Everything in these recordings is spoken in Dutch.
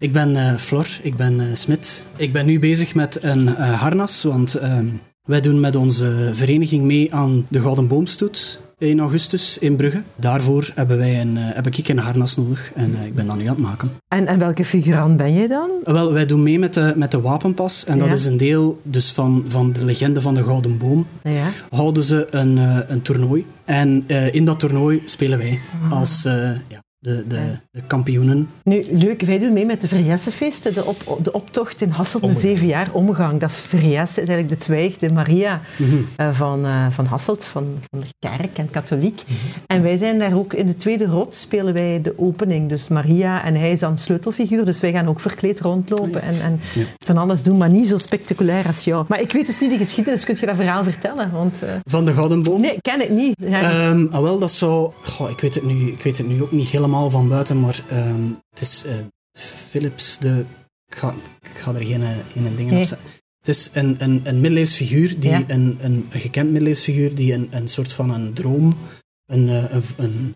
Ik ben uh, Flor, ik ben uh, Smit. Ik ben nu bezig met een uh, harnas, want ehm, wij doen met onze vereniging mee aan de Gouden Boomstoet in augustus in Brugge. Daarvoor hebben wij een, heb ik een harnas nodig en ik ben dat nu aan het maken. En, en welke figurant ben je dan? Wel, wij doen mee met de, met de wapenpas en dat is een deel dus van, van de legende van de Gouden Boom. Ja. Houden ze een, een toernooi en in dat toernooi spelen wij als ja, de, de, de, kampioenen. Nu, leuk, wij doen mee met de Verjessenfeesten, de, op, de optocht in Hasselt, een zeven jaar omgang. Dat is Verjessen, is eigenlijk de twijg, de Maria mm van, uh, van Hasselt, van, van de kerk en katholiek. Mm -hmm. En wij zijn daar ook in de tweede rot, spelen wij de opening. Dus Maria en hij is dan sleutelfiguur, dus wij gaan ook verkleed rondlopen en, en ja. van alles doen, maar niet zo spectaculair als jou. Maar ik weet dus niet de geschiedenis, kun je dat verhaal vertellen? Want, uh... Van de Gouden Boom? Nee, ik ken het niet. Ja. Um, ah, wel, dat zou... Goh, ik, weet het nu, ik weet het nu ook niet helemaal van buiten, maar um, het is uh, Philips de... Ik ga, ik ga er geen, geen dingen nee. op zetten. Het is een, een, een middeleeuwsfiguur, die, ja. een, een, een gekend middeleeuwsfiguur, die een, een soort van een droom, een, een, een,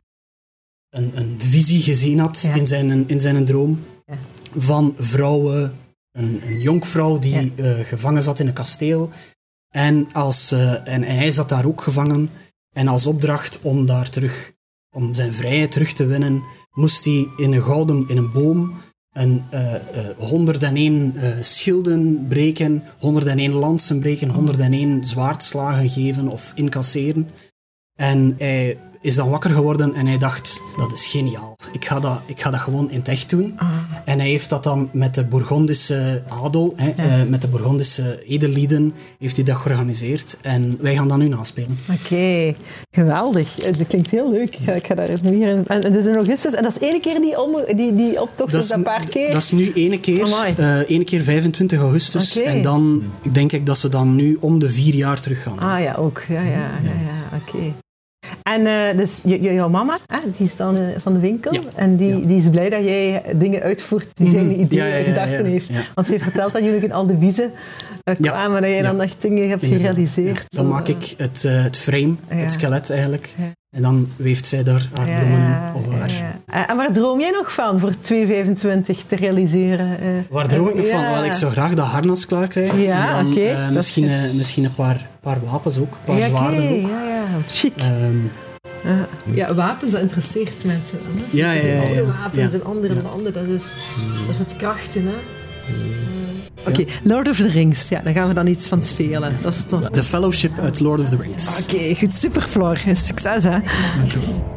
een, een visie gezien had ja. in, zijn, in zijn droom ja. van vrouwen, een, een jonkvrouw die uh, gevangen zat in een kasteel. En, als, uh, en, en hij zat daar ook gevangen. En als opdracht om daar terug om zijn vrijheid terug te winnen, moest hij in een gouden, in een boom, een, uh, uh, 101 uh, schilden breken, 101 lansen breken, 101 zwaardslagen geven of incasseren. En hij is dan wakker geworden en hij dacht, dat is geniaal. Ik ga dat, ik ga dat gewoon in het echt doen. Ah. En hij heeft dat dan met de Bourgondische adel, hè, ja. uh, met de Bourgondische edellieden, heeft hij dat georganiseerd. En wij gaan dat nu naspelen. Oké, okay. geweldig. Dat klinkt heel leuk. Ik ga daar nu hier... En het is in augustus. En dat is ene keer die, om, die, die optocht, dat is een paar keer? Dat is nu ene keer. Uh, keer 25 augustus. Okay. En dan denk ik dat ze dan nu om de vier jaar terug gaan. Ah ja, ook. Ja, ja, ja. ja, ja. oké. Okay. En uh, dus jouw mama, hè, die is dan uh, van de winkel ja. en die, ja. die is blij dat jij dingen uitvoert die zijn ideeën ja, en gedachten heeft. Want ze heeft verteld dat jullie in al de biezen uh, kwamen, dat jij dan echt dingen hebt gerealiseerd. Dan maak ik het, het frame, het skelet eigenlijk. En dan weeft zij daar haar bloemen in. Of haar. En waar droom jij nog van voor 225 te realiseren? waar droom ik nog van? Wel, ik zou graag dat harnas klaar krijgen. Ja, en dan, okay. misschien, misschien een paar, paar wapens ook, een paar zwaarden okay. ook. Ja, ja, chic. Um, ja. ja, wapens, dat interesseert mensen. Hè? Ja, ja, ja, oude ja. wapens ja. in andere landen, dat is, dat is het krachten. Hè? Oké, okay, Lord of the Rings, ja, daar gaan we dan iets van spelen. Dat is toch... The Fellowship uit Lord of the Rings. Oké, okay, goed, super Floor. Succes hè. Dank je wel.